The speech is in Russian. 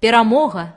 Перемога.